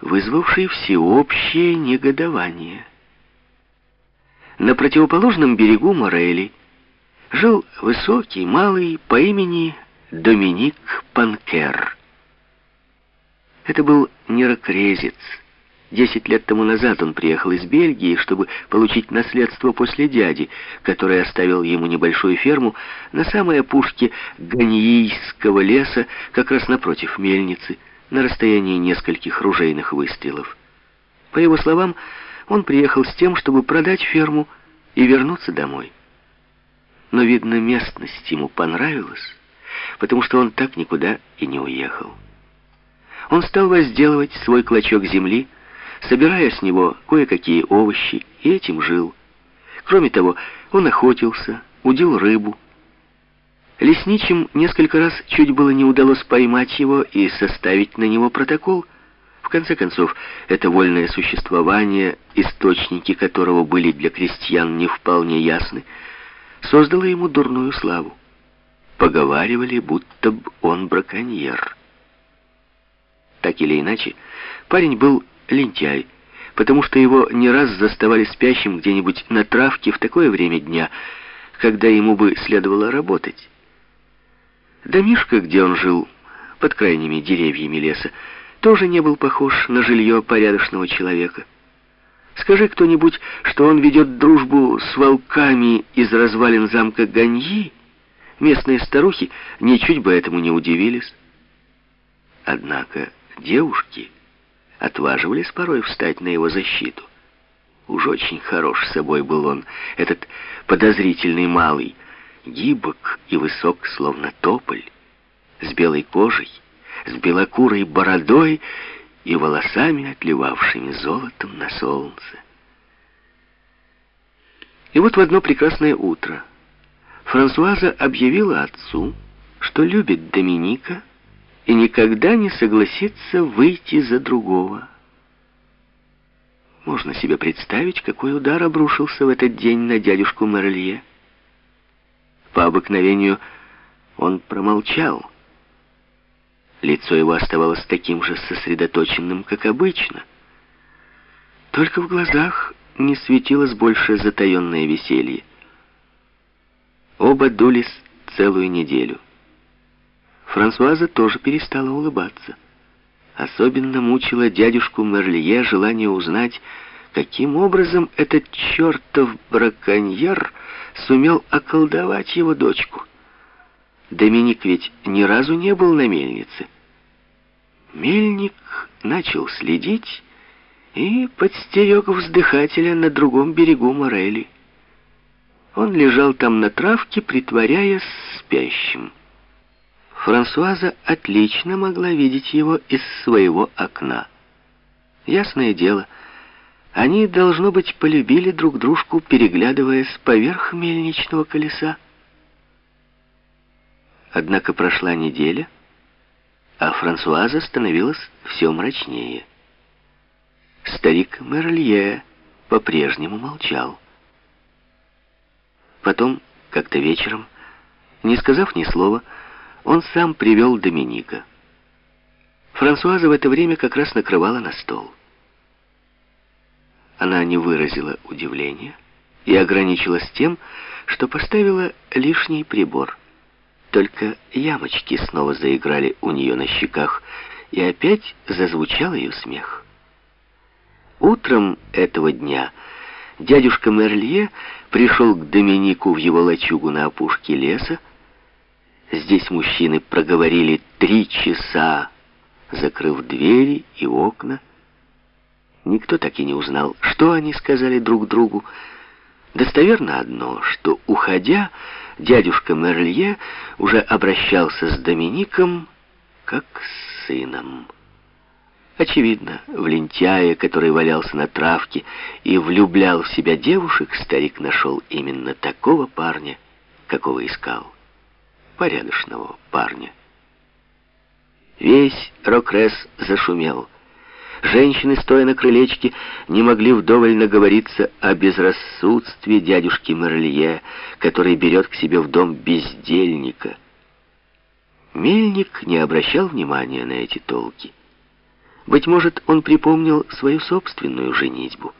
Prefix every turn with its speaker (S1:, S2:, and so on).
S1: вызвавший всеобщее негодование. На противоположном берегу Морели жил высокий, малый, по имени Доминик Панкер. Это был нерокрезец. Десять лет тому назад он приехал из Бельгии, чтобы получить наследство после дяди, который оставил ему небольшую ферму на самой опушке Ганьийского леса, как раз напротив мельницы, на расстоянии нескольких ружейных выстрелов. По его словам, он приехал с тем, чтобы продать ферму и вернуться домой. Но, видно, местность ему понравилась, потому что он так никуда и не уехал. Он стал возделывать свой клочок земли, собирая с него кое-какие овощи, и этим жил. Кроме того, он охотился, удил рыбу. Лесничим несколько раз чуть было не удалось поймать его и составить на него протокол. В конце концов, это вольное существование, источники которого были для крестьян не вполне ясны, создало ему дурную славу. Поговаривали, будто б он браконьер. Так или иначе, парень был лентяй, потому что его не раз заставали спящим где-нибудь на травке в такое время дня, когда ему бы следовало работать. Домишко, где он жил, под крайними деревьями леса, тоже не был похож на жилье порядочного человека. Скажи кто-нибудь, что он ведет дружбу с волками из развалин замка Ганьи, местные старухи ничуть бы этому не удивились. Однако девушки отваживались порой встать на его защиту. Уж очень хорош собой был он, этот подозрительный малый, гибок и высок, словно тополь, с белой кожей, с белокурой бородой и волосами, отливавшими золотом на солнце. И вот в одно прекрасное утро Франсуаза объявила отцу, что любит Доминика и никогда не согласится выйти за другого. Можно себе представить, какой удар обрушился в этот день на дядюшку Мерлье. По обыкновению он промолчал. Лицо его оставалось таким же сосредоточенным, как обычно. Только в глазах не светилось больше затаенное веселье. Оба дулись целую неделю. Франсуаза тоже перестала улыбаться. Особенно мучила дядюшку Мерлие желание узнать, каким образом этот чертов браконьер сумел околдовать его дочку. Доминик ведь ни разу не был на мельнице. Мельник начал следить и подстерег вздыхателя на другом берегу Морели. Он лежал там на травке, притворяясь спящим. Франсуаза отлично могла видеть его из своего окна. Ясное дело, они, должно быть, полюбили друг дружку, переглядываясь поверх мельничного колеса. Однако прошла неделя, а Франсуаза становилась все мрачнее. Старик Мерлье по-прежнему молчал. Потом, как-то вечером, не сказав ни слова, он сам привел Доминика. Франсуаза в это время как раз накрывала на стол. Она не выразила удивления и ограничилась тем, что поставила лишний прибор. Только ямочки снова заиграли у нее на щеках, и опять зазвучал ее смех. Утром этого дня дядюшка Мерлье пришел к Доминику в его лачугу на опушке леса, Здесь мужчины проговорили три часа, закрыв двери и окна. Никто так и не узнал, что они сказали друг другу. Достоверно одно, что, уходя, дядюшка Мерлье уже обращался с Домиником как с сыном. Очевидно, в лентяе, который валялся на травке и влюблял в себя девушек, старик нашел именно такого парня, какого искал порядочного парня. Весь Рокрес зашумел. Женщины, стоя на крылечке, не могли вдоволь наговориться о безрассудстве дядюшки Мерлье, который берет к себе в дом бездельника. Мельник не обращал внимания на эти толки. Быть может, он припомнил свою собственную женитьбу.